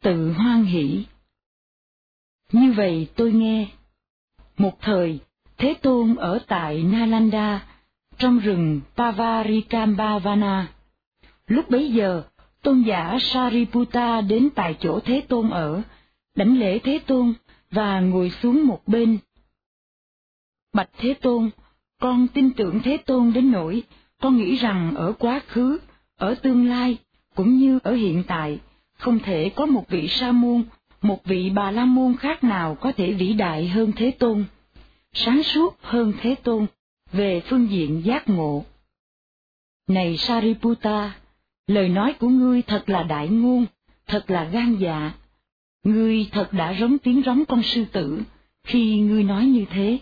tự hoan hỷ. Như vậy tôi nghe. Một thời, Thế Tôn ở tại Nalanda, trong rừng Pavarikambhavana. Lúc bấy giờ, tôn giả Sariputta đến tại chỗ Thế Tôn ở, đảnh lễ Thế Tôn và ngồi xuống một bên. Bạch Thế Tôn, con tin tưởng Thế Tôn đến nỗi, con nghĩ rằng ở quá khứ, ở tương lai, cũng như ở hiện tại, không thể có một vị sa môn, một vị bà la môn khác nào có thể vĩ đại hơn Thế Tôn, sáng suốt hơn Thế Tôn, về phương diện giác ngộ. Này Sariputta, lời nói của ngươi thật là đại ngôn, thật là gan dạ. Ngươi thật đã rống tiếng rống con sư tử, khi ngươi nói như thế.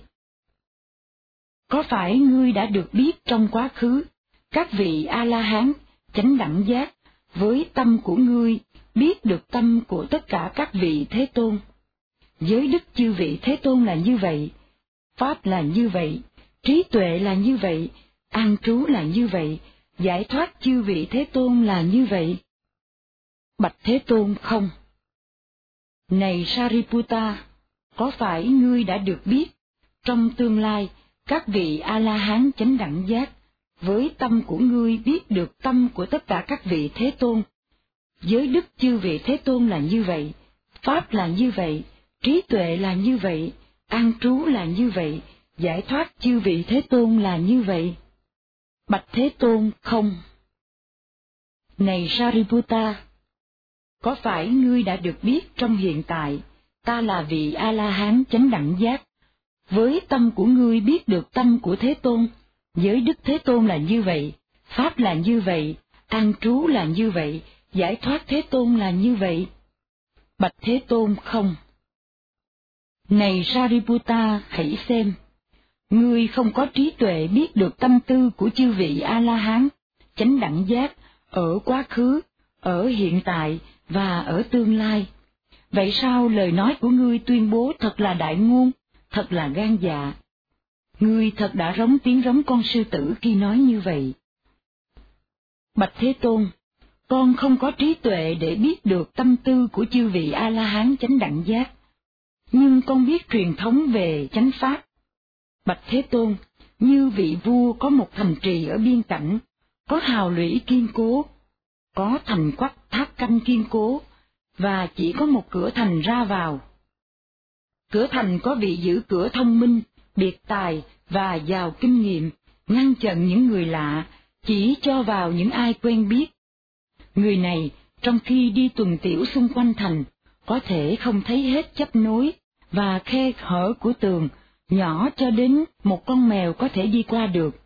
Có phải ngươi đã được biết trong quá khứ, các vị A-la-hán, chánh đẳng giác, với tâm của ngươi biết được tâm của tất cả các vị Thế Tôn. Giới đức chư vị Thế Tôn là như vậy, Pháp là như vậy, trí tuệ là như vậy, an trú là như vậy, giải thoát chư vị Thế Tôn là như vậy. Bạch Thế Tôn không. Này Sariputta, có phải ngươi đã được biết, trong tương lai, các vị A-la-hán chánh đẳng giác, với tâm của ngươi biết được tâm của tất cả các vị Thế Tôn. Giới đức chư vị Thế Tôn là như vậy, Pháp là như vậy, trí tuệ là như vậy, an trú là như vậy, giải thoát chư vị Thế Tôn là như vậy. Bạch Thế Tôn không. Này Sariputta, có phải ngươi đã được biết trong hiện tại, ta là vị A-la-hán chánh đẳng giác, với tâm của ngươi biết được tâm của Thế Tôn, giới Đức Thế Tôn là như vậy, Pháp là như vậy, an trú là như vậy, giải thoát Thế Tôn là như vậy. Bạch Thế Tôn không. Này Sariputta, hãy xem, ngươi không có trí tuệ biết được tâm tư của chư vị A-la-hán, chánh đẳng giác, ở quá khứ, ở hiện tại và ở tương lai. Vậy sao lời nói của ngươi tuyên bố thật là đại ngôn, thật là gan dạ? Ngươi thật đã rống tiếng rống con sư tử khi nói như vậy. Bạch Thế Tôn, con không có trí tuệ để biết được tâm tư của chư vị A-la-hán chánh đẳng giác, nhưng con biết truyền thống về chánh pháp. Bạch Thế Tôn, như vị vua có một thành trì ở biên cảnh, có hào lũy kiên cố, có thành quách tháp canh kiên cố, và chỉ có một cửa thành ra vào. Cửa thành có vị giữ cửa thông minh, biệt tài và giàu kinh nghiệm, ngăn chặn những người lạ, chỉ cho vào những ai quen biết. Người này, trong khi đi tuần tiểu xung quanh thành, có thể không thấy hết chấp nối và khe hở của tường, nhỏ cho đến một con mèo có thể đi qua được.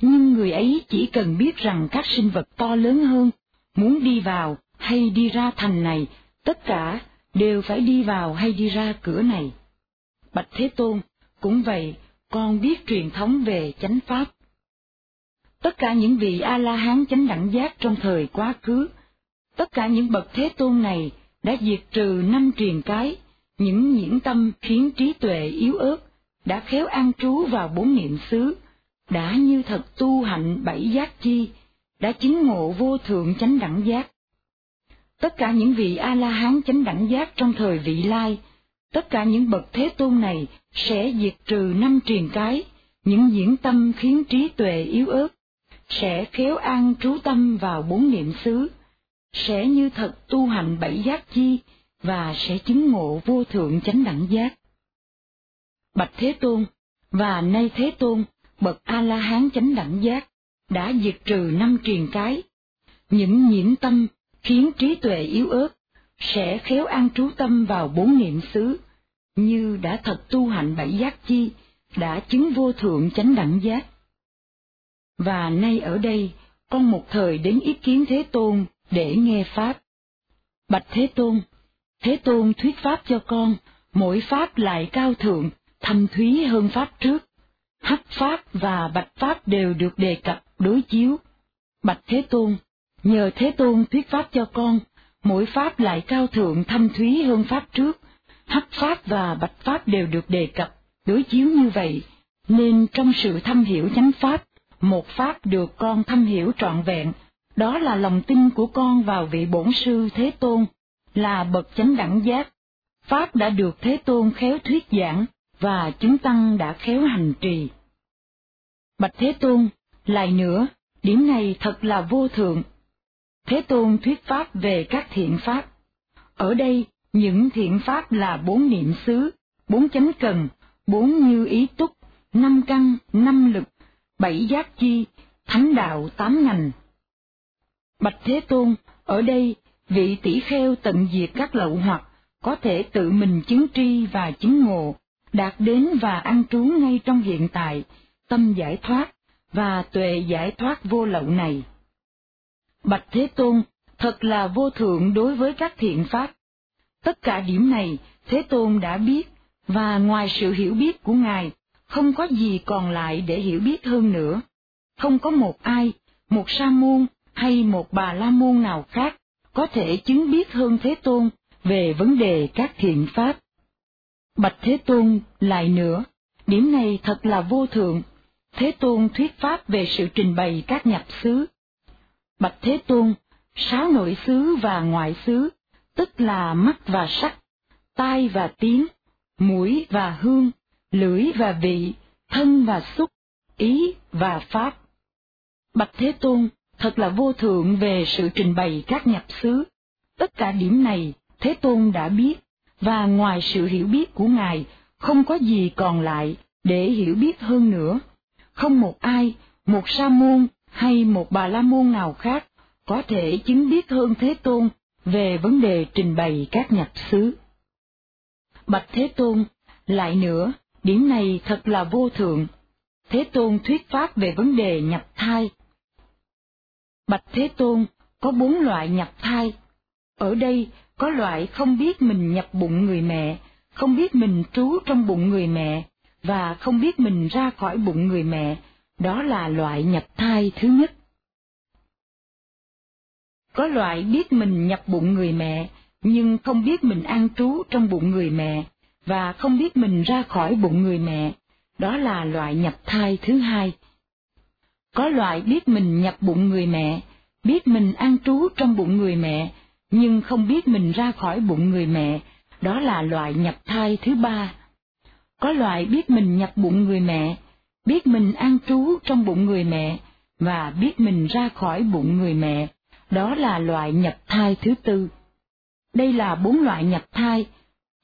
Nhưng người ấy chỉ cần biết rằng các sinh vật to lớn hơn, muốn đi vào hay đi ra thành này, tất cả đều phải đi vào hay đi ra cửa này. Bạch Thế Tôn, cũng vậy, con biết truyền thống về chánh pháp. Tất cả những vị A-la-hán chánh đẳng giác trong thời quá khứ, tất cả những bậc Thế Tôn này đã diệt trừ năm truyền cái, những nhiễm tâm khiến trí tuệ yếu ớt, đã khéo an trú vào bốn niệm xứ, đã như thật tu hạnh bảy giác chi, đã chứng ngộ vô thượng chánh đẳng giác. Tất cả những vị A-la-hán chánh đẳng giác trong thời vị lai, tất cả những bậc thế tôn này sẽ diệt trừ năm truyền cái, những diễn tâm khiến trí tuệ yếu ớt, sẽ khéo an trú tâm vào bốn niệm xứ, sẽ như thật tu hành bảy giác chi, và sẽ chứng ngộ vô thượng chánh đẳng giác. Bạch Thế Tôn, và nay Thế Tôn, bậc A-la-hán chánh đẳng giác, đã diệt trừ năm truyền cái. Những nhiễm tâm khiến trí tuệ yếu ớt, sẽ khéo an trú tâm vào bốn niệm xứ, như đã thật tu hành bảy giác chi, đã chứng vô thượng chánh đẳng giác. Và nay ở đây, con một thời đến ý kiến Thế Tôn để nghe Pháp. Bạch Thế Tôn, Thế Tôn thuyết Pháp cho con, mỗi Pháp lại cao thượng, thâm thúy hơn Pháp trước. Hắc Pháp và Bạch Pháp đều được đề cập đối chiếu. Bạch Thế Tôn, nhờ Thế Tôn thuyết Pháp cho con, mỗi Pháp lại cao thượng thâm thúy hơn Pháp trước. Hắc Pháp và Bạch Pháp đều được đề cập, đối chiếu như vậy, nên trong sự thâm hiểu chánh Pháp, một Pháp được con thâm hiểu trọn vẹn, đó là lòng tin của con vào vị bổn sư Thế Tôn, là bậc chánh đẳng giác, Pháp đã được Thế Tôn khéo thuyết giảng, và chúng tăng đã khéo hành trì. Bạch Thế Tôn, lại nữa, điểm này thật là vô thượng. Thế Tôn thuyết Pháp về các thiện Pháp. Ở đây, những thiện Pháp là bốn niệm xứ, bốn chánh cần, bốn như ý túc, năm căn, năm lực, bảy giác chi, thánh đạo tám ngành. Bạch Thế Tôn, ở đây, vị tỷ kheo tận diệt các lậu hoặc, có thể tự mình chứng tri và chứng ngộ, đạt đến và an trú ngay trong hiện tại, tâm giải thoát, và tuệ giải thoát vô lậu này. Bạch Thế Tôn, thật là vô thượng đối với các thiện pháp. Tất cả điểm này, Thế Tôn đã biết, và ngoài sự hiểu biết của Ngài, không có gì còn lại để hiểu biết hơn nữa. Không có một ai, một sa môn hay một bà la môn nào khác có thể chứng biết hơn Thế Tôn về vấn đề các thiện pháp. Bạch Thế Tôn lại nữa, điểm này thật là vô thượng. Thế Tôn thuyết pháp về sự trình bày các nhập xứ. Bạch Thế Tôn, sáu nội xứ và ngoại xứ, tức là mắt và sắc, tai và tiếng, mũi và hương, lưỡi và vị, thân và xúc, ý và pháp. Bạch Thế Tôn, thật là vô thượng về sự trình bày các nhập xứ. Tất cả điểm này Thế Tôn đã biết, và ngoài sự hiểu biết của Ngài, không có gì còn lại để hiểu biết hơn nữa. Không một ai, một sa môn hay một bà la môn nào khác có thể chứng biết hơn Thế Tôn về vấn đề trình bày các nhập xứ. Bạch Thế Tôn, lại nữa, điểm này thật là vô thượng. Thế Tôn thuyết pháp về vấn đề nhập thai. Bạch Thế Tôn, có bốn loại nhập thai. Ở đây có loại không biết mình nhập bụng người mẹ, không biết mình trú trong bụng người mẹ, và không biết mình ra khỏi bụng người mẹ, đó là loại nhập thai thứ nhất. Có loại biết mình nhập bụng người mẹ, nhưng không biết mình an trú trong bụng người mẹ, và không biết mình ra khỏi bụng người mẹ, đó là loại nhập thai thứ hai. Có loại biết mình nhập bụng người mẹ, biết mình an trú trong bụng người mẹ, nhưng không biết mình ra khỏi bụng người mẹ, đó là loại nhập thai thứ ba. Có loại biết mình nhập bụng người mẹ, biết mình an trú trong bụng người mẹ, và biết mình ra khỏi bụng người mẹ, đó là loại nhập thai thứ tư. Đây là bốn loại nhập thai,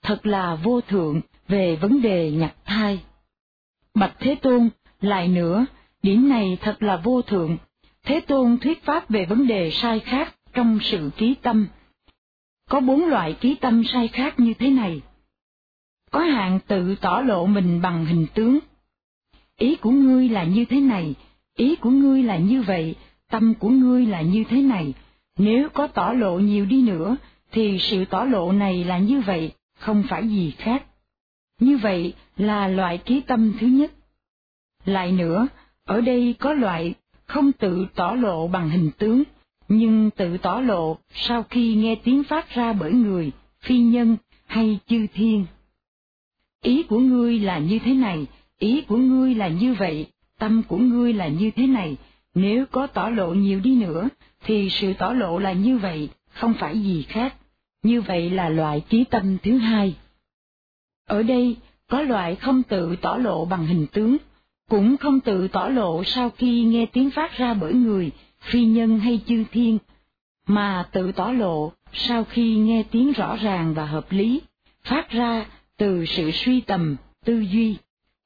thật là vô thượng về vấn đề nhặt thai. Bạch Thế Tôn, lại nữa, điểm này thật là vô thượng. Thế Tôn thuyết pháp về vấn đề sai khác trong sự ký tâm, có bốn loại ký tâm sai khác như thế này. Có hạng tự tỏ lộ mình bằng hình tướng. Ý của ngươi là như thế này, ý của ngươi là như vậy, tâm của ngươi là như thế này. Nếu có tỏ lộ nhiều đi nữa, thì sự tỏ lộ này là như vậy, không phải gì khác. Như vậy là loại ký tâm thứ nhất. Lại nữa, ở đây có loại không tự tỏ lộ bằng hình tướng, nhưng tự tỏ lộ sau khi nghe tiếng phát ra bởi người, phi nhân hay chư thiên. Ý của ngươi là như thế này, ý của ngươi là như vậy, tâm của ngươi là như thế này, nếu có tỏ lộ nhiều đi nữa, thì sự tỏ lộ là như vậy, không phải gì khác. Như vậy là loại trí tâm thứ hai. Ở đây, có loại không tự tỏ lộ bằng hình tướng, cũng không tự tỏ lộ sau khi nghe tiếng phát ra bởi người, phi nhân hay chư thiên, mà tự tỏ lộ sau khi nghe tiếng rõ ràng và hợp lý, phát ra từ sự suy tầm, tư duy.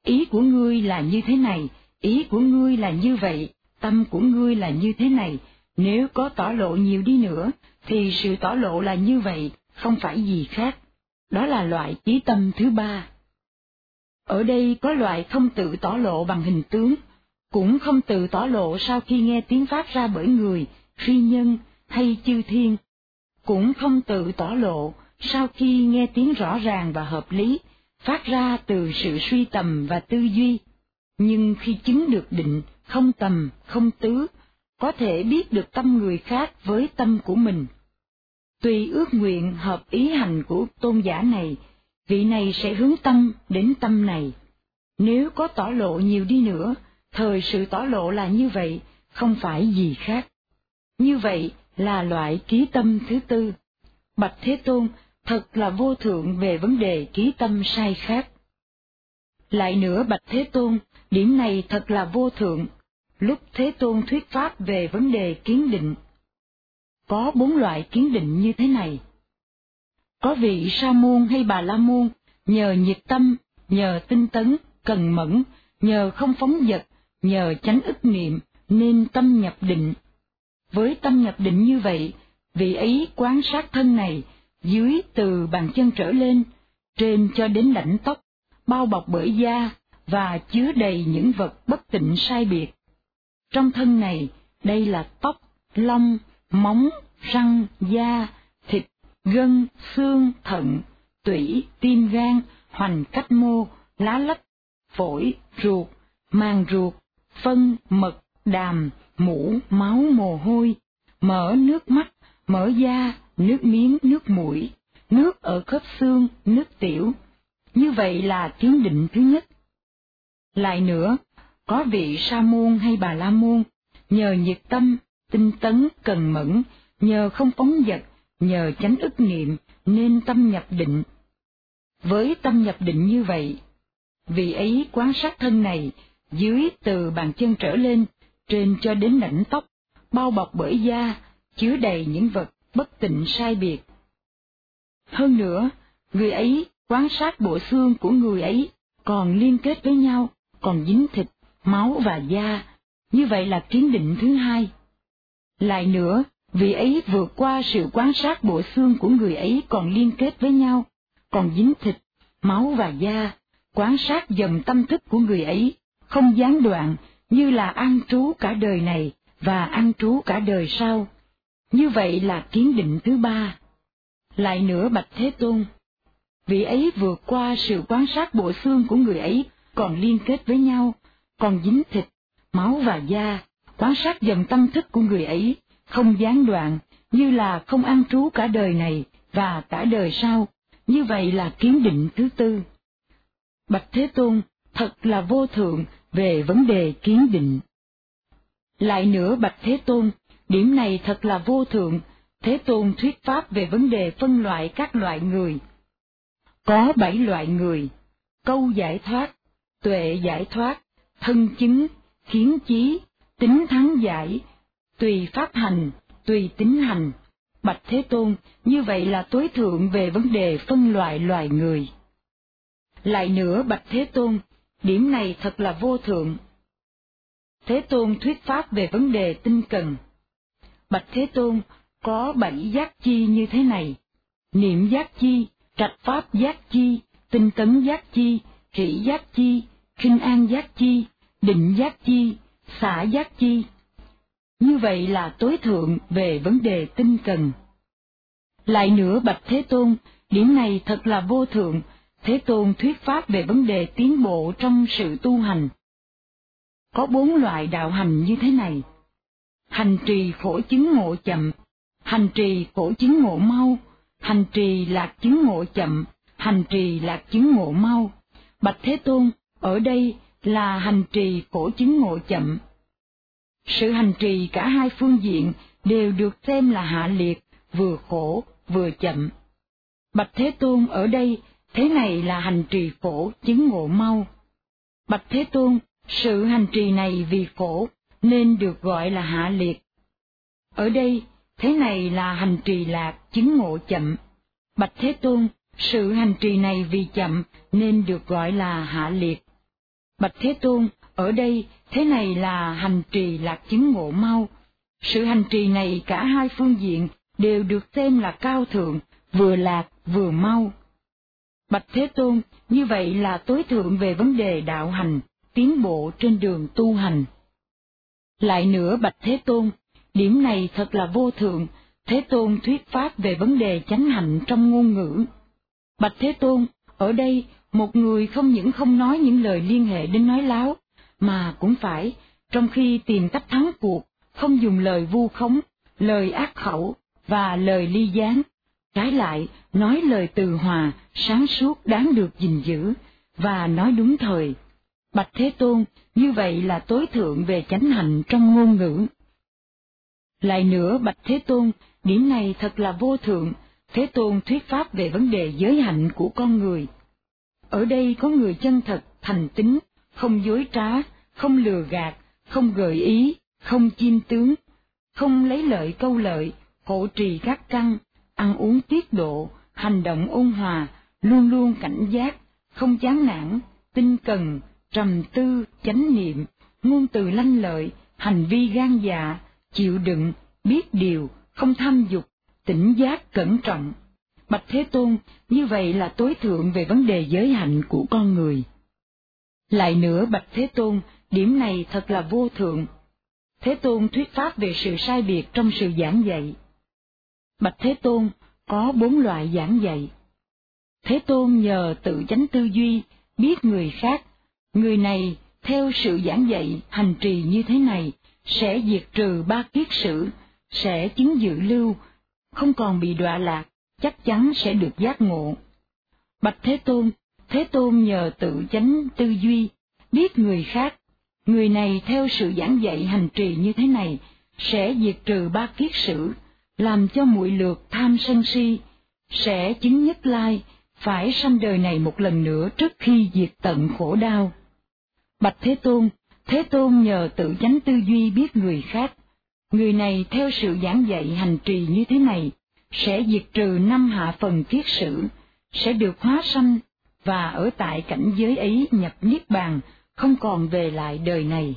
Ý của ngươi là như thế này, ý của ngươi là như vậy, tâm của ngươi là như thế này, nếu có tỏ lộ nhiều đi nữa, thì sự tỏ lộ là như vậy, không phải gì khác. Đó là loại trí tâm thứ ba. Ở đây có loại không tự tỏ lộ bằng hình tướng, cũng không tự tỏ lộ sau khi nghe tiếng phát ra bởi người, phi nhân hay chư thiên, cũng không tự tỏ lộ sau khi nghe tiếng rõ ràng và hợp lý, phát ra từ sự suy tầm và tư duy. Nhưng khi chứng được định, không tầm, không tứ, có thể biết được tâm người khác với tâm của mình. Tùy ước nguyện hợp ý hành của tôn giả này, vị này sẽ hướng tâm đến tâm này. Nếu có tỏ lộ nhiều đi nữa, thời sự tỏ lộ là như vậy, không phải gì khác. Như vậy là loại ký tâm thứ tư. Bạch Thế Tôn, thật là vô thượng về vấn đề ký tâm sai khác. Lại nữa Bạch Thế Tôn, điểm này thật là vô thượng, lúc Thế Tôn thuyết pháp về vấn đề kiến định. Có bốn loại kiến định như thế này. Có vị sa môn hay bà la môn, nhờ nhiệt tâm, nhờ tinh tấn, cần mẫn, nhờ không phóng vật, nhờ tránh ức niệm, nên tâm nhập định. Với tâm nhập định như vậy, vị ấy quán sát thân này, dưới từ bàn chân trở lên, trên cho đến lãnh tóc, bao bọc bởi da, và chứa đầy những vật bất tịnh sai biệt. Trong thân này, đây là tóc, lông, móng, răng, da, thịt, gân, xương, thận, tủy, tim gan, hoành cách mô, lá lách, phổi, ruột, màng ruột, phân, mật, đàm, mũ, máu, mồ hôi, mỡ nước mắt, mỡ da, nước miếng, nước mũi, nước ở khớp xương, nước tiểu. Như vậy là kiến định thứ nhất. Lại nữa, có vị sa môn hay bà la môn, nhờ nhiệt tâm, tinh tấn, cần mẫn, nhờ không phóng vật, nhờ tránh ức niệm, nên tâm nhập định. Với tâm nhập định như vậy, vị ấy quán sát thân này, dưới từ bàn chân trở lên, trên cho đến đảnh tóc, bao bọc bởi da, chứa đầy những vật bất tịnh sai biệt. Hơn nữa, người ấy quan sát bộ xương của người ấy còn liên kết với nhau, còn dính thịt, máu và da, như vậy là kiến định thứ hai. Lại nữa, vị ấy vượt qua sự quan sát bộ xương của người ấy còn liên kết với nhau, còn dính thịt, máu và da, quan sát dầm tâm thức của người ấy, không gián đoạn, như là ăn trú cả đời này và ăn trú cả đời sau. Như vậy là kiến định thứ ba. Lại nữa Bạch Thế Tôn, vị ấy vượt qua sự quan sát bộ xương của người ấy còn liên kết với nhau, còn dính thịt, máu và da, quan sát dần tâm thức của người ấy, không gián đoạn, như là không an trú cả đời này và cả đời sau, như vậy là kiến định thứ tư. Bạch Thế Tôn thật là vô thượng về vấn đề kiến định. Lại nữa Bạch Thế Tôn, điểm này thật là vô thượng, Thế Tôn thuyết pháp về vấn đề phân loại các loại người. Có bảy loại người, câu giải thoát, tuệ giải thoát, thân chứng, kiến chí, tính thắng giải, tùy pháp hành, tùy tính hành. Bạch Thế Tôn, như vậy là tối thượng về vấn đề phân loại loài người. Lại nữa Bạch Thế Tôn, điểm này thật là vô thượng. Thế Tôn thuyết pháp về vấn đề tinh cần. Bạch Thế Tôn có bảy giác chi như thế này, niệm giác chi, trạch pháp giác chi, tinh tấn giác chi, hỷ giác chi, khinh an giác chi, định giác chi, xả giác chi. Như vậy là tối thượng về vấn đề tinh cần. Lại nữa Bạch Thế Tôn, điểm này thật là vô thượng, Thế Tôn thuyết pháp về vấn đề tiến bộ trong sự tu hành. Có bốn loại đạo hành như thế này. Hành trì khổ chứng ngộ chậm, hành trì khổ chứng ngộ mau, hành trì lạc chứng ngộ chậm, hành trì lạc chứng ngộ mau. Bạch Thế Tôn, ở đây là hành trì phổ chứng ngộ chậm. Sự hành trì cả hai phương diện đều được xem là hạ liệt, vừa khổ, vừa chậm. Bạch Thế Tôn ở đây, thế này là hành trì phổ chứng ngộ mau. Bạch Thế Tôn, sự hành trì này vì khổ, nên được gọi là hạ liệt. Ở đây, thế này là hành trì lạc chứng ngộ chậm. Bạch Thế Tôn, sự hành trì này vì chậm nên được gọi là hạ liệt. Bạch Thế Tôn, ở đây thế này là hành trì lạc chứng ngộ mau. Sự hành trì này cả hai phương diện đều được xem là cao thượng, vừa lạc vừa mau. Bạch Thế Tôn, như vậy là tối thượng về vấn đề đạo hành, tiến bộ trên đường tu hành. Lại nữa Bạch Thế Tôn, điểm này thật là vô thượng, Thế Tôn thuyết pháp về vấn đề chánh hạnh trong ngôn ngữ. Bạch Thế Tôn, ở đây một người không những không nói những lời liên hệ đến nói láo, mà cũng phải, trong khi tìm cách thắng cuộc, không dùng lời vu khống, lời ác khẩu và lời ly gián. Trái lại, nói lời từ hòa, sáng suốt đáng được gìn giữ, và nói đúng thời. Bạch Thế Tôn, như vậy là tối thượng về chánh hạnh trong ngôn ngữ. Lại nữa Bạch Thế Tôn, điểm này thật là vô thượng, Thế Tôn thuyết pháp về vấn đề giới hạnh của con người. Ở đây có người chân thật, thành tín, không dối trá, không lừa gạt, không gợi ý, không chiêm tướng, không lấy lợi câu lợi, hộ trì các căn, ăn uống tiết độ, hành động ôn hòa, luôn luôn cảnh giác, không chán nản, tinh cần, trầm tư, chánh niệm, ngôn từ lanh lợi, hành vi gan dạ, chịu đựng, biết điều, không tham dục, tỉnh giác cẩn trọng. Bạch Thế Tôn, như vậy là tối thượng về vấn đề giới hạnh của con người. Lại nữa Bạch Thế Tôn, điểm này thật là vô thượng. Thế Tôn thuyết pháp về sự sai biệt trong sự giảng dạy. Bạch Thế Tôn có bốn loại giảng dạy. Thế Tôn nhờ tự chánh tư duy, biết người khác, người này theo sự giảng dạy hành trì như thế này sẽ diệt trừ ba kiết sử, sẽ chứng dự lưu, không còn bị đọa lạc, chắc chắn sẽ được giác ngộ. Bạch Thế Tôn, Thế Tôn nhờ tự chánh tư duy, biết người khác, người này theo sự giảng dạy hành trì như thế này, sẽ diệt trừ ba kiết sử, làm cho muội lược tham sân si, sẽ chứng nhất lai, phải sanh đời này một lần nữa trước khi diệt tận khổ đau. Bạch Thế Tôn, Thế Tôn nhờ tự chánh tư duy biết người khác, người này theo sự giảng dạy hành trì như thế này, sẽ diệt trừ năm hạ phần kiết sử, sẽ được hóa sanh và ở tại cảnh giới ấy nhập niết bàn, không còn về lại đời này.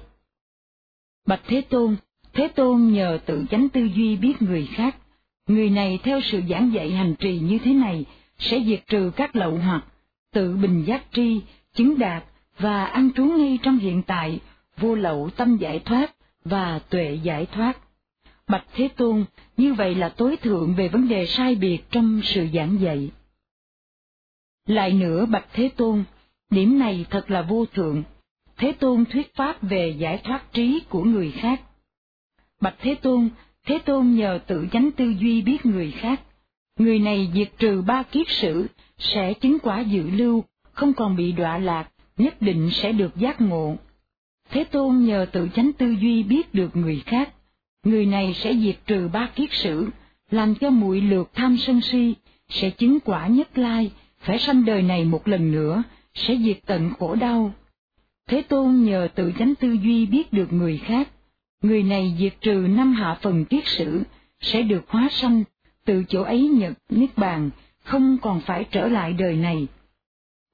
Bạch Thế Tôn, Thế Tôn nhờ tự chánh tư duy biết người khác, người này theo sự giảng dạy hành trì như thế này sẽ diệt trừ các lậu hoặc, tự bình giác tri, chứng đạt và ăn trú ngay trong hiện tại, vô lậu tâm giải thoát và tuệ giải thoát. Bạch Thế Tôn, như vậy là tối thượng về vấn đề sai biệt trong sự giảng dạy. Lại nữa Bạch Thế Tôn, điểm này thật là vô thượng, Thế Tôn thuyết pháp về giải thoát trí của người khác. Bạch Thế Tôn, Thế Tôn nhờ tự chánh tư duy biết người khác, người này diệt trừ ba kiết sử, sẽ chứng quả dự lưu, không còn bị đọa lạc, nhất định sẽ được giác ngộ. Thế Tôn nhờ tự chánh tư duy biết được người khác, người này sẽ diệt trừ ba kiết sử, làm cho muội lược tham sân si, sẽ chứng quả nhất lai, phải sanh đời này một lần nữa, sẽ diệt tận khổ đau. Thế Tôn nhờ tự chánh tư duy biết được người khác, người này diệt trừ năm hạ phần kiết sử, sẽ được hóa sanh, từ chỗ ấy nhật niết bàn, không còn phải trở lại đời này.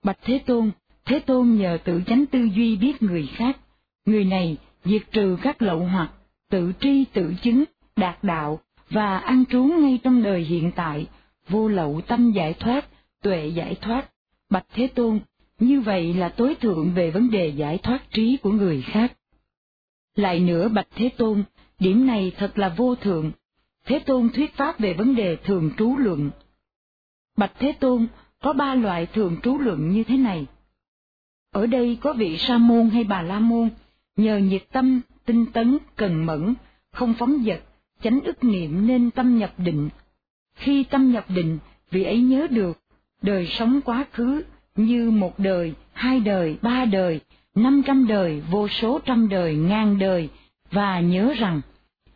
Bạch Thế Tôn, Thế Tôn nhờ tự chánh tư duy biết người khác, người này diệt trừ các lậu hoặc, tự tri tự chứng, đạt đạo và ăn trú ngay trong đời hiện tại, vô lậu tâm giải thoát, tuệ giải thoát. Bạch Thế Tôn, như vậy là tối thượng về vấn đề giải thoát trí của người khác. Lại nữa Bạch Thế Tôn, điểm này thật là vô thượng. Thế Tôn thuyết pháp về vấn đề thường trú luận. Bạch Thế Tôn, có ba loại thường trú luận như thế này. Ở đây có vị sa môn hay bà la môn, nhờ nhiệt tâm, tinh tấn, cần mẫn, không phóng dật tránh ức niệm nên tâm nhập định. Khi tâm nhập định, vị ấy nhớ được, đời sống quá khứ như một đời, hai đời, ba đời, năm trăm đời, vô số trăm đời, ngàn đời, và nhớ rằng,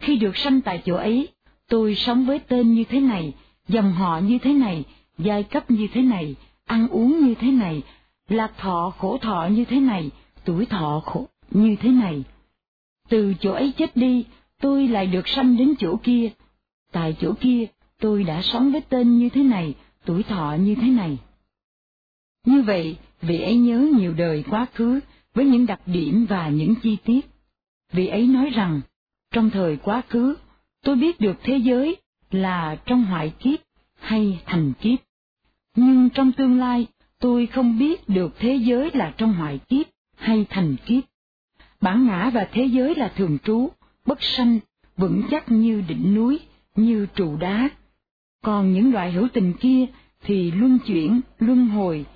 khi được sanh tại chỗ ấy, tôi sống với tên như thế này, dòng họ như thế này, giai cấp như thế này, ăn uống như thế này, lạc thọ khổ thọ như thế này, tuổi thọ khổ như thế này. Từ chỗ ấy chết đi, tôi lại được sanh đến chỗ kia. Tại chỗ kia, tôi đã sống với tên như thế này, tuổi thọ như thế này. Như vậy, vị ấy nhớ nhiều đời quá khứ với những đặc điểm và những chi tiết. Vị ấy nói rằng, trong thời quá khứ, tôi biết được thế giới là trong hoại kiếp hay thành kiếp. Nhưng trong tương lai, tôi không biết được thế giới là trong hoại kiếp hay thành kiếp. Bản ngã và thế giới là thường trú, bất sanh, vững chắc như đỉnh núi, như trụ đá. Còn những loại hữu tình kia thì luân chuyển, luân hồi,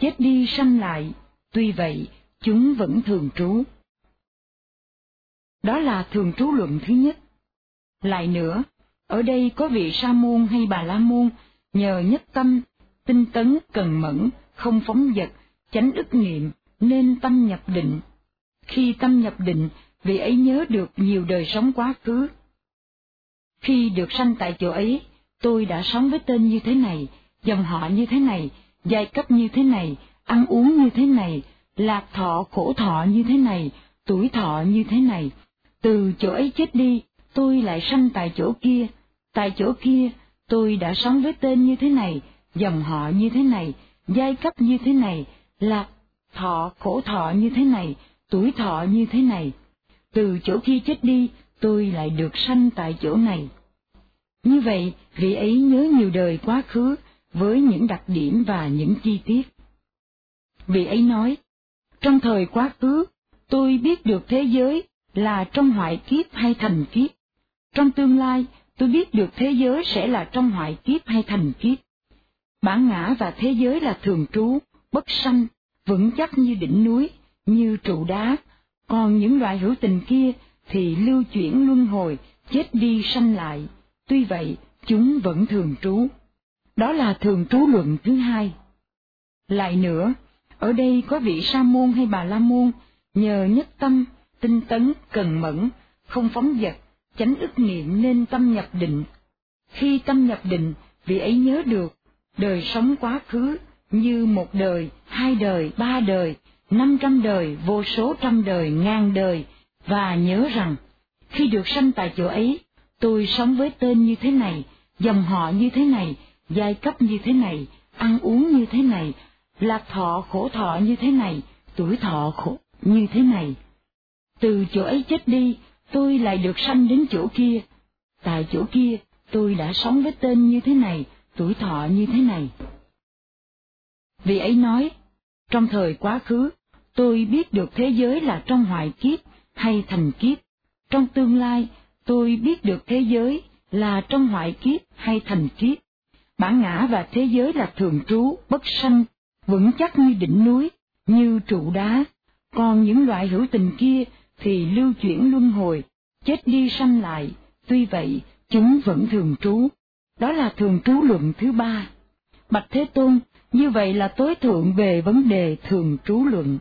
chết đi sanh lại, tuy vậy chúng vẫn thường trú. Đó là thường trú luận thứ nhất. Lại nữa, ở đây có vị sa môn hay bà la môn nhờ nhất tâm, tinh tấn, cần mẫn, không phóng vật, tránh ức niệm, nên tâm nhập định. Khi tâm nhập định, vị ấy nhớ được nhiều đời sống quá khứ. Khi được sanh tại chỗ ấy, tôi đã sống với tên như thế này, dòng họ như thế này, giai cấp như thế này, ăn uống như thế này, lạc thọ khổ thọ như thế này, tuổi thọ như thế này. Từ chỗ ấy chết đi, tôi lại sanh tại chỗ kia, tại chỗ kia, tôi đã sống với tên như thế này, dòng họ như thế này, giai cấp như thế này, lạc thọ khổ thọ như thế này, tuổi thọ như thế này. Từ chỗ kia chết đi, tôi lại được sanh tại chỗ này. Như vậy, vị ấy nhớ nhiều đời quá khứ với những đặc điểm và những chi tiết. Vị ấy nói, trong thời quá khứ, tôi biết được thế giới là trong hoại kiếp hay thành kiếp. Trong tương lai, tôi biết được thế giới sẽ là trong hoại kiếp hay thành kiếp. Bản ngã và thế giới là thường trú, bất sanh, vững chắc như đỉnh núi, như trụ đá, còn những loại hữu tình kia thì lưu chuyển luân hồi, chết đi sanh lại, tuy vậy chúng vẫn thường trú. Đó là thường trú luận thứ hai. Lại nữa, ở đây có vị sa môn hay bà la môn, nhờ nhất tâm, tinh tấn, cần mẫn, không phóng dật, tránh ức niệm nên tâm nhập định. Khi tâm nhập định, vị ấy nhớ được, đời sống quá khứ, như một đời, hai đời, ba đời, năm trăm đời, vô số trăm đời, ngàn đời, và nhớ rằng, khi được sanh tại chỗ ấy, tôi sống với tên như thế này, dòng họ như thế này, giai cấp như thế này, ăn uống như thế này, lạc thọ khổ thọ như thế này, tuổi thọ khổ như thế này. Từ chỗ ấy chết đi, tôi lại được sanh đến chỗ kia. Tại chỗ kia, tôi đã sống với tên như thế này, tuổi thọ như thế này. Vị ấy nói, trong thời quá khứ, tôi biết được thế giới là trong hoại kiếp hay thành kiếp. Trong tương lai, tôi biết được thế giới là trong hoại kiếp hay thành kiếp. Bản ngã và thế giới là thường trú, bất sanh, vững chắc như đỉnh núi, như trụ đá. Còn những loại hữu tình kia thì lưu chuyển luân hồi, chết đi sanh lại, tuy vậy chúng vẫn thường trú. Đó là thường trú luận thứ ba. Bạch Thế Tôn, như vậy là tối thượng về vấn đề thường trú luận.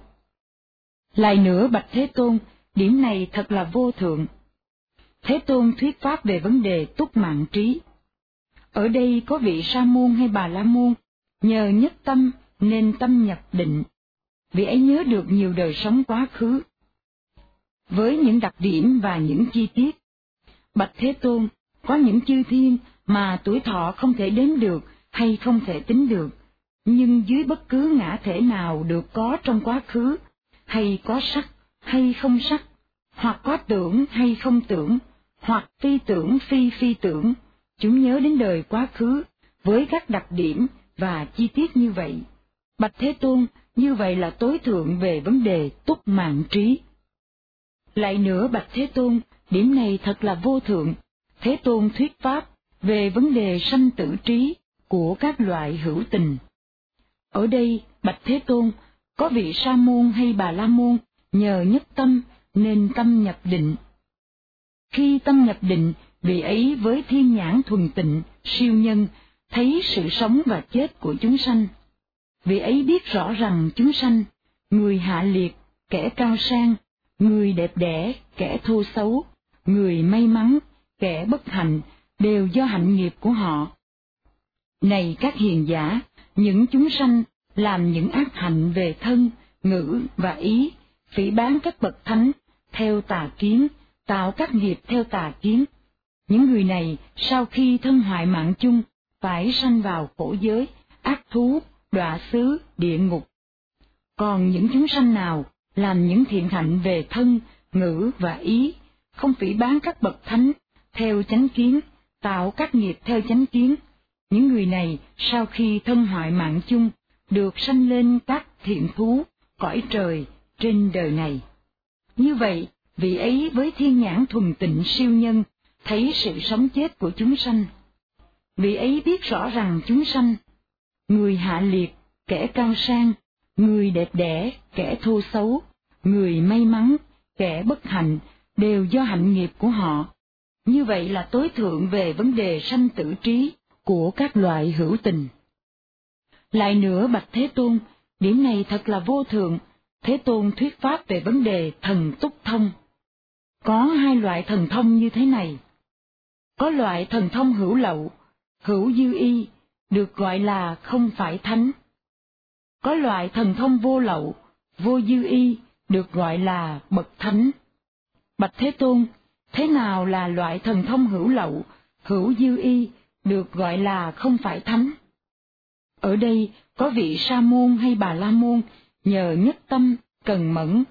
Lại nữa Bạch Thế Tôn, điểm này thật là vô thượng. Thế Tôn thuyết pháp về vấn đề túc mạng trí. Ở đây có vị sa môn hay bà la môn, nhờ nhất tâm nên tâm nhập định. Vị ấy nhớ được nhiều đời sống quá khứ. Với những đặc điểm và những chi tiết, Bạch Thế Tôn, có những chư thiên mà tuổi thọ không thể đếm được hay không thể tính được, nhưng dưới bất cứ ngã thể nào được có trong quá khứ, hay có sắc, hay không sắc, hoặc có tưởng hay không tưởng, hoặc phi tưởng phi phi tưởng, chúng nhớ đến đời quá khứ, với các đặc điểm và chi tiết như vậy. Bạch Thế Tôn, như vậy là tối thượng về vấn đề túc mạng trí. Lại nữa Bạch Thế Tôn, điểm này thật là vô thượng, Thế Tôn thuyết pháp về vấn đề sanh tử trí của các loại hữu tình. Ở đây, Bạch Thế Tôn, có vị sa môn hay bà la môn nhờ nhất tâm nên tâm nhập định. Khi tâm nhập định, vị ấy với thiên nhãn thuần tịnh, siêu nhân, thấy sự sống và chết của chúng sanh. Vị ấy biết rõ rằng chúng sanh, người hạ liệt, kẻ cao sang, người đẹp đẽ, kẻ thô xấu, người may mắn, kẻ bất hạnh, đều do hạnh nghiệp của họ. Này các hiền giả, những chúng sanh làm những ác hạnh về thân, ngữ và ý, phỉ bán các bậc thánh, theo tà kiến, tạo các nghiệp theo tà kiến. Những người này sau khi thân hoại mạng chung, phải sanh vào khổ giới, ác thú, đọa xứ, địa ngục. Còn những chúng sanh nào làm những thiện hạnh về thân, ngữ và ý, không phỉ bán các bậc thánh, theo chánh kiến, tạo các nghiệp theo chánh kiến, những người này sau khi thân hoại mạng chung, được sanh lên các thiện thú, cõi trời trên đời này. Như vậy, vị ấy với thiên nhãn thuần tịnh siêu nhân, thấy sự sống chết của chúng sanh. Vị ấy biết rõ rằng chúng sanh, người hạ liệt, kẻ cao sang, người đẹp đẽ, kẻ thô xấu, người may mắn, kẻ bất hạnh, đều do hạnh nghiệp của họ. Như vậy là tối thượng về vấn đề sanh tử trí của các loại hữu tình. Lại nữa Bạch Thế Tôn, điểm này thật là vô thượng, Thế Tôn thuyết pháp về vấn đề thần túc thông. Có hai loại thần thông như thế này. Có loại thần thông hữu lậu, hữu dư y, được gọi là không phải thánh. Có loại thần thông vô lậu, vô dư y, được gọi là bậc thánh. Bạch Thế Tôn, thế nào là loại thần thông hữu lậu, hữu dư y, được gọi là không phải thánh? Ở đây có vị sa môn hay bà la môn nhờ nhất tâm, cần mẫn,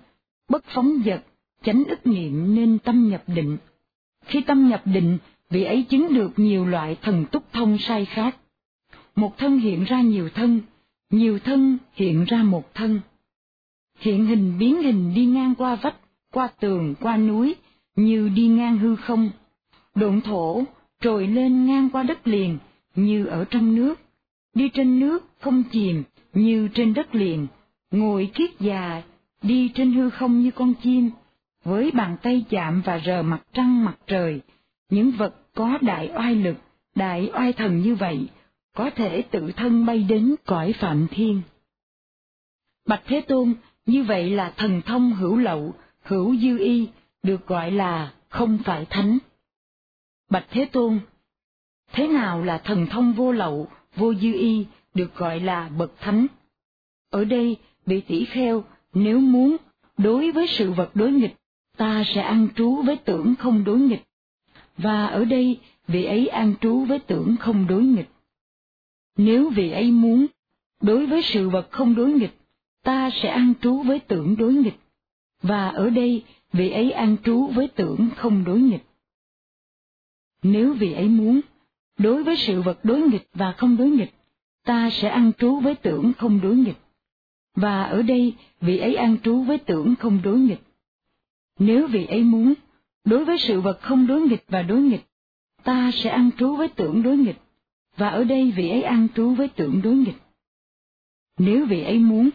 bất phóng vật, chánh ức niệm nên tâm nhập định. Khi tâm nhập định, vị ấy chứng được nhiều loại thần túc thông sai khác. Một thân hiện ra nhiều thân, nhiều thân hiện ra một thân. Hiện hình biến hình đi ngang qua vách, qua tường, qua núi, như đi ngang hư không. Độn thổ trồi lên ngang qua đất liền, như ở trong nước. Đi trên nước không chìm, như trên đất liền. Ngồi kiết già, đi trên hư không như con chim, với bàn tay chạm và rờ mặt trăng mặt trời, những vật có đại oai lực, đại oai thần như vậy, có thể tự thân bay đến cõi phạm thiên. Bạch Thế Tôn, như vậy là thần thông hữu lậu, hữu dư y, được gọi là không phải thánh. Bạch Thế Tôn, thế nào là thần thông vô lậu, vô dư y, được gọi là bậc thánh? Ở đây, vị tỷ kheo, nếu muốn, đối với sự vật đối nghịch, ta sẽ ăn trú với tưởng không đối nghịch, và ở đây vị ấy an trú với tưởng không đối nghịch. Nếu vị ấy muốn, đối với sự vật không đối nghịch, ta sẽ an trú với tưởng đối nghịch, và ở đây vị ấy an trú với tưởng không đối nghịch. Nếu vị ấy muốn, đối với sự vật đối nghịch và không đối nghịch, ta sẽ ăn trú với tưởng không đối nghịch, và ở đây vị ấy ăn trú với tưởng không đối nghịch. Nếu vị ấy muốn, đối với sự vật không đối nghịch và đối nghịch, ta sẽ ăn trú với tưởng đối nghịch, và ở đây vị ấy ăn trú với tưởng đối nghịch. Nếu vị ấy muốn,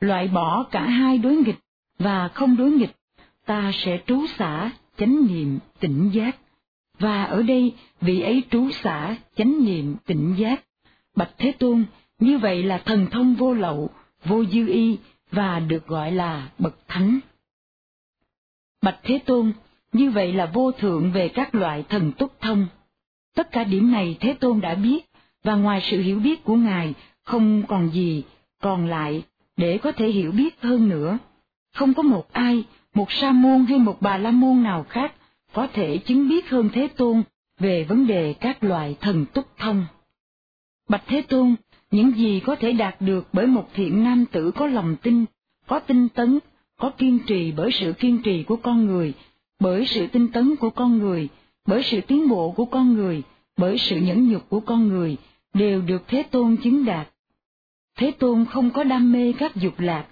loại bỏ cả hai đối nghịch và không đối nghịch, ta sẽ trú xả, chánh niệm, tỉnh giác, và ở đây vị ấy trú xả, chánh niệm, tỉnh giác. Bạch Thế Tôn, như vậy là thần thông vô lậu, vô dư y, và được gọi là bậc thánh. Bạch Thế Tôn, như vậy là vô thượng về các loại thần túc thông. Tất cả điểm này Thế Tôn đã biết, và ngoài sự hiểu biết của Ngài, không còn gì còn lại để có thể hiểu biết hơn nữa. Không có một ai, một sa môn hay một bà la môn nào khác có thể chứng biết hơn Thế Tôn về vấn đề các loại thần túc thông. Bạch Thế Tôn, những gì có thể đạt được bởi một thiện nam tử có lòng tin, có tinh tấn, có kiên trì bởi sự kiên trì của con người, bởi sự tinh tấn của con người, bởi sự tiến bộ của con người, bởi sự nhẫn nhục của con người, đều được Thế Tôn chứng đạt. Thế Tôn không có đam mê các dục lạc,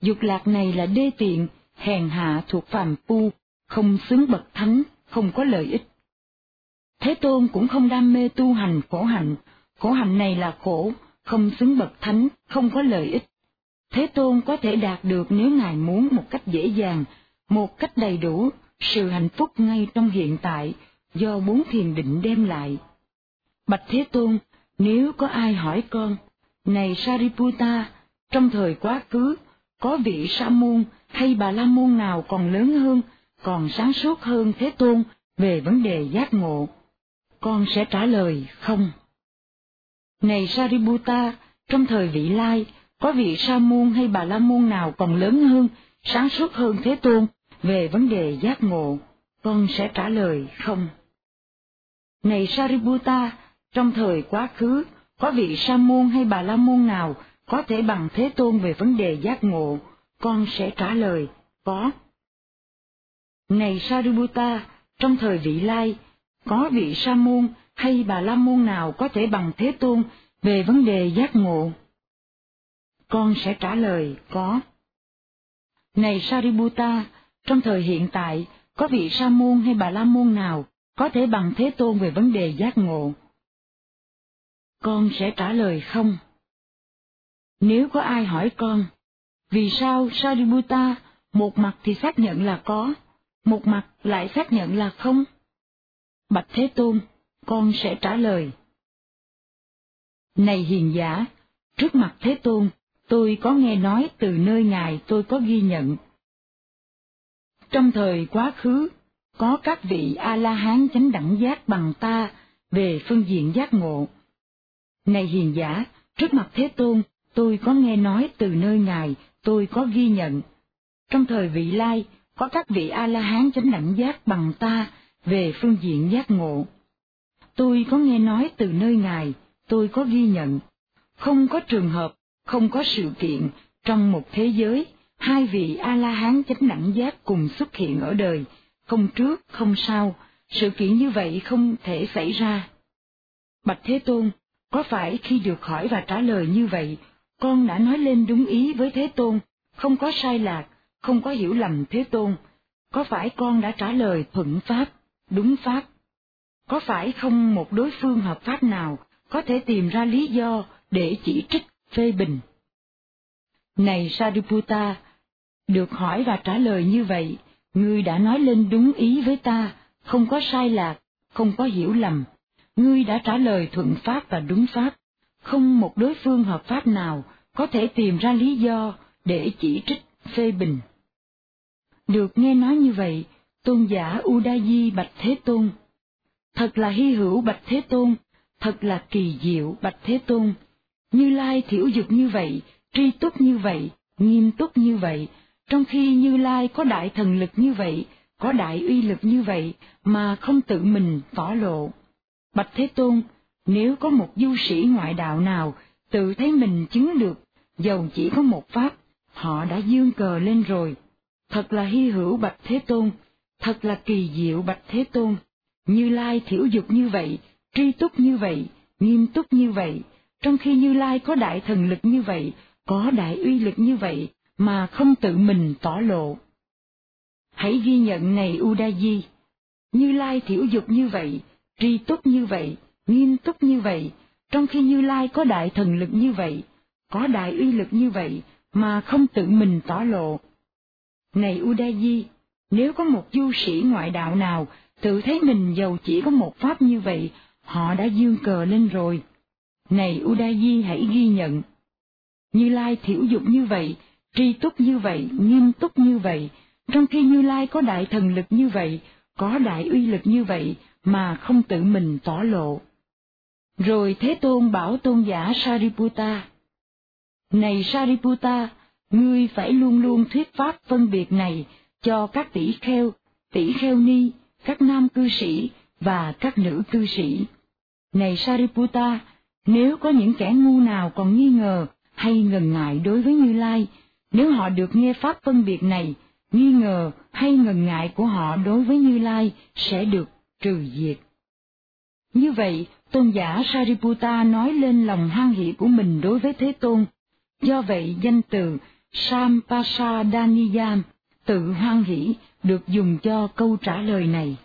dục lạc này là đê tiện, hèn hạ thuộc phàm phu, không xứng bậc thánh, không có lợi ích. Thế Tôn cũng không đam mê tu hành khổ hạnh, khổ hạnh này là khổ, không xứng bậc thánh, không có lợi ích. Thế Tôn có thể đạt được nếu Ngài muốn một cách dễ dàng, một cách đầy đủ, sự hạnh phúc ngay trong hiện tại, do bốn thiền định đem lại. Bạch Thế Tôn, nếu có ai hỏi con, này Sariputta, trong thời quá khứ, có vị sa môn hay bà la môn nào còn lớn hơn, còn sáng suốt hơn Thế Tôn về vấn đề giác ngộ? Con sẽ trả lời không. Này Sariputta, trong thời vị lai, có vị sa môn hay bà la môn nào còn lớn hơn, sáng suốt hơn Thế Tôn về vấn đề giác ngộ? Con sẽ trả lời không. Này Sariputta, trong thời quá khứ, có vị sa môn hay bà la môn nào có thể bằng Thế Tôn về vấn đề giác ngộ? Con sẽ trả lời, có. Này Sariputta, trong thời vị lai, có vị sa môn hay bà la môn nào có thể bằng Thế Tôn về vấn đề giác ngộ? Con sẽ trả lời, có. Này Sariputta, trong thời hiện tại, có vị sa môn hay bà la môn nào có thể bằng Thế Tôn về vấn đề giác ngộ? Con sẽ trả lời không. Nếu có ai hỏi con, vì sao Sariputta một mặt thì xác nhận là có, một mặt lại xác nhận là không? Bạch Thế Tôn, con sẽ trả lời. Này hiền giả, trước mặt Thế Tôn, tôi có nghe nói từ nơi Ngài tôi có ghi nhận. Trong thời quá khứ, có các vị A-la-hán chánh đẳng giác bằng ta về phương diện giác ngộ, Này hiền giả, trước mặt Thế Tôn, tôi có nghe nói từ nơi Ngài, tôi có ghi nhận. Trong thời vị lai, có các vị A-la-hán chánh đẳng giác bằng ta về phương diện giác ngộ. Tôi có nghe nói từ nơi Ngài, tôi có ghi nhận. Không có trường hợp, không có sự kiện, trong một thế giới, hai vị A-la-hán chánh đẳng giác cùng xuất hiện ở đời, không trước, không sau, sự kiện như vậy không thể xảy ra. Bạch Thế Tôn, có phải khi được hỏi và trả lời như vậy, con đã nói lên đúng ý với Thế Tôn, không có sai lạc, không có hiểu lầm Thế Tôn, có phải con đã trả lời thuận pháp, đúng pháp? Có phải không một đối phương hợp pháp nào có thể tìm ra lý do để chỉ trích, phê bình? Này Sariputta, được hỏi và trả lời như vậy, ngươi đã nói lên đúng ý với ta, không có sai lạc, không có hiểu lầm. Ngươi đã trả lời thuận pháp và đúng pháp, không một đối phương hợp pháp nào có thể tìm ra lý do để chỉ trích, phê bình. Được nghe nói như vậy, tôn giả Udayi Bạch Thế Tôn. Thật là hy hữu Bạch Thế Tôn, thật là kỳ diệu Bạch Thế Tôn. Như Lai thiểu dục như vậy, tri túc như vậy, nghiêm túc như vậy, trong khi Như Lai có đại thần lực như vậy, có đại uy lực như vậy, mà không tự mình tỏ lộ. Bạch Thế Tôn, nếu có một du sĩ ngoại đạo nào tự thấy mình chứng được, dầu chỉ có một pháp, họ đã dương cờ lên rồi. Thật là hy hữu Bạch Thế Tôn, thật là kỳ diệu Bạch Thế Tôn. Như Lai thiểu dục như vậy, tri túc như vậy, nghiêm túc như vậy, trong khi Như Lai có đại thần lực như vậy, có đại uy lực như vậy, mà không tự mình tỏ lộ. Hãy ghi nhận này Udayi, Như Lai thiểu dục như vậy, tri túc như vậy, nghiêm túc như vậy, trong khi Như Lai có đại thần lực như vậy, có đại uy lực như vậy, mà không tự mình tỏ lộ. Này Udayi, nếu có một du sĩ ngoại đạo nào tự thấy mình giàu chỉ có một pháp như vậy, họ đã dương cờ lên rồi. Này Udayi hãy ghi nhận. Như Lai thiểu dục như vậy, tri túc như vậy, nghiêm túc như vậy, trong khi Như Lai có đại thần lực như vậy, có đại uy lực như vậy, mà không tự mình tỏ lộ. Rồi Thế Tôn bảo tôn giả Sariputta, Này Sariputta, ngươi phải luôn luôn thuyết pháp phân biệt này cho các tỷ kheo, tỷ kheo ni, các nam cư sĩ và các nữ cư sĩ. Này Sariputta, nếu có những kẻ ngu nào còn nghi ngờ hay ngần ngại đối với Như Lai, nếu họ được nghe pháp phân biệt này, nghi ngờ hay ngần ngại của họ đối với Như Lai sẽ được trừ diệt. Như vậy, tôn giả Sariputta nói lên lòng hoan hỷ của mình đối với Thế Tôn. Do vậy, danh từ Sampasadaniyam, tự hoan hỷ, được dùng cho câu trả lời này.